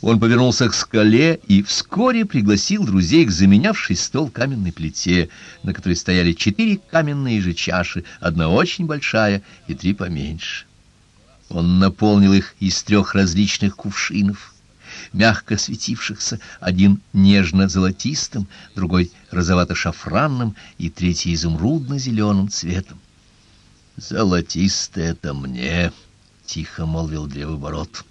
Он повернулся к скале и вскоре пригласил друзей к заменявшей стол каменной плите, на которой стояли четыре каменные же чаши, одна очень большая и три поменьше. Он наполнил их из трех различных кувшинов, мягко светившихся, один нежно-золотистым, другой розовато-шафранным и третий изумрудно-зеленым цветом. «Золотистое это мне!» — тихо молвил древоборот.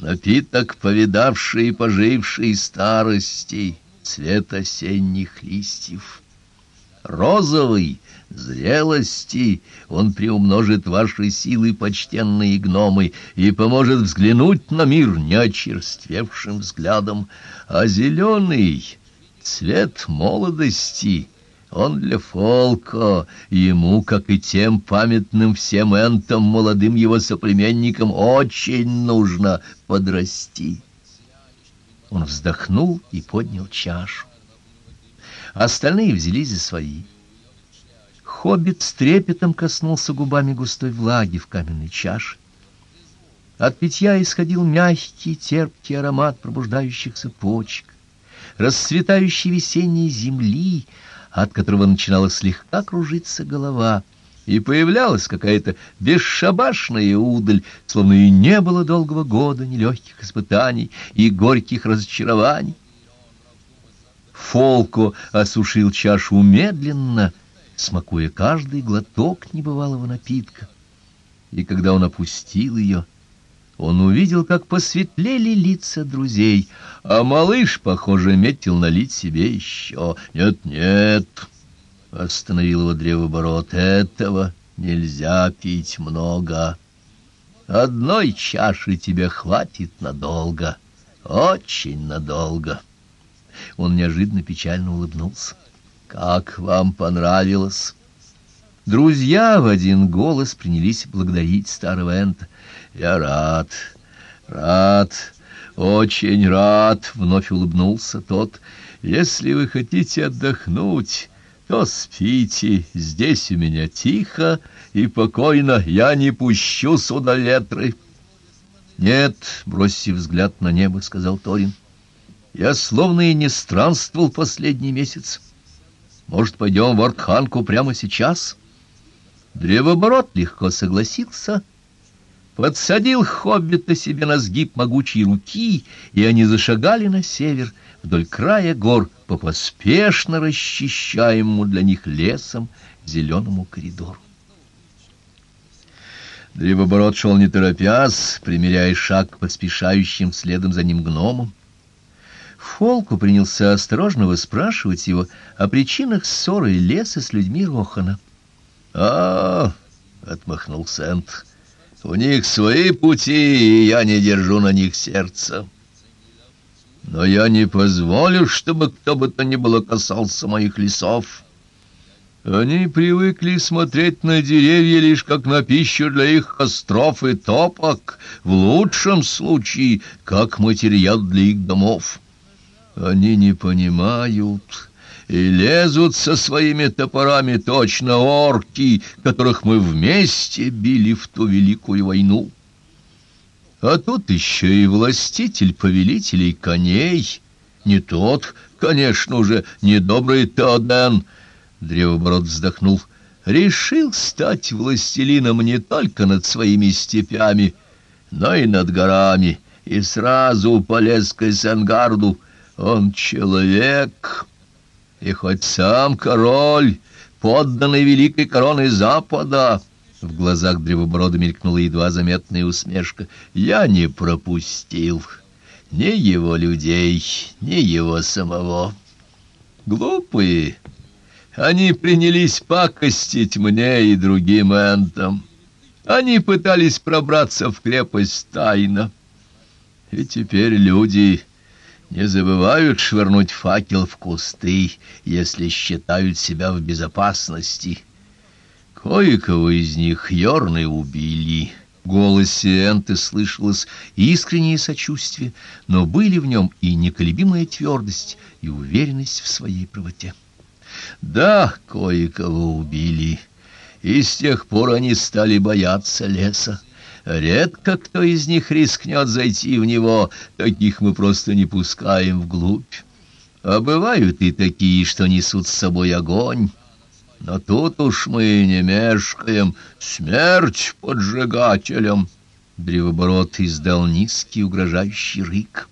«Напиток, повидавший и поживший старости, цвет осенних листьев. Розовый, зрелости, он приумножит ваши силы, почтенные гномы, и поможет взглянуть на мир неочерствевшим взглядом, а зеленый — цвет молодости — он для Фолко, ему, как и тем памятным всем энтам молодым его соплеменникам, очень нужно подрасти. Он вздохнул и поднял чашу. Остальные взялись за свои. Хоббит с трепетом коснулся губами густой влаги в каменной чаше. От питья исходил мягкий, терпкий аромат пробуждающихся почек, расцветающей весенней земли, от которого начинала слегка кружиться голова, и появлялась какая-то бесшабашная удаль, словно и не было долгого года ни легких испытаний и горьких разочарований. Фолко осушил чашу медленно, смакуя каждый глоток небывалого напитка. И когда он опустил ее, он увидел, как посветлели лица друзей, а малыш, похоже, метил налить себе еще. «Нет, нет!» — остановил его древоборот. «Этого нельзя пить много. Одной чаши тебе хватит надолго, очень надолго». Он неожиданно печально улыбнулся. «Как вам понравилось?» Друзья в один голос принялись благодарить старого Энта. «Я рад, рад, очень рад», — вновь улыбнулся тот. «Если вы хотите отдохнуть, то спите, здесь у меня тихо и покойно, я не пущу сюда ветры». «Нет», — бросив взгляд на небо, — сказал Торин, — «я словно и не странствовал последний месяц. Может, пойдем в Аркханку прямо сейчас?» Древоборот легко согласился, подсадил хоббита себе на сгиб могучей руки, и они зашагали на север, вдоль края гор, по поспешно расчищаемому для них лесом зеленому коридору. Древоборот шел не торопясь, примеряя шаг поспешающим следом за ним гномам. Фолку принялся осторожно выспрашивать его о причинах ссоры леса с людьми Рохана. А, отмахнулся Энт. У них свои пути, и я не держу на них сердца. Но я не позволю, чтобы кто бы то ни было касался моих лесов. Они привыкли смотреть на деревья лишь как на пищу для их костров и топок, в лучшем случае, как материал для их домов. Они не понимают и лезут со своими топорами точно орки, которых мы вместе били в ту великую войну. А тут еще и властитель повелителей коней, не тот, конечно, уже недобрый Теоден, Древоборот вздохнул, решил стать властелином не только над своими степями, но и над горами, и сразу полез к Эссенгарду. Он человек и хоть сам король, подданный великой короны Запада, в глазах древоброда мелькнула едва заметная усмешка, я не пропустил ни его людей, ни его самого. Глупые, они принялись пакостить мне и другим энтам. Они пытались пробраться в крепость тайно. И теперь люди не забывают швырнуть факел в кусты, если считают себя в безопасности. Кое-кого из них Йорны убили. В голосе Энты слышалось искреннее сочувствие, но были в нем и неколебимая твердость, и уверенность в своей правоте. Да, кое-кого убили, и с тех пор они стали бояться леса. Редко кто из них рискнет зайти в него, таких мы просто не пускаем вглубь. А бывают и такие, что несут с собой огонь. Но тут уж мы не мешкаем. Смерть поджигателям!» Древоборот издал низкий угрожающий рык.